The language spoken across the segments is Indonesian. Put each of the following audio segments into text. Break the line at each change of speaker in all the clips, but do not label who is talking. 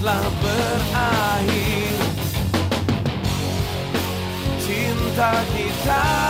telah berakhir. Cinta kita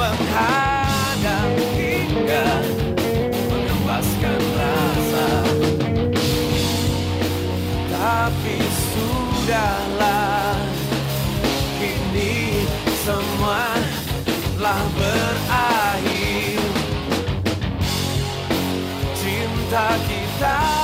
menghadap hingga mengembaskan rasa. Tapi sudahlah kini semua telah berakhir. Cinta kita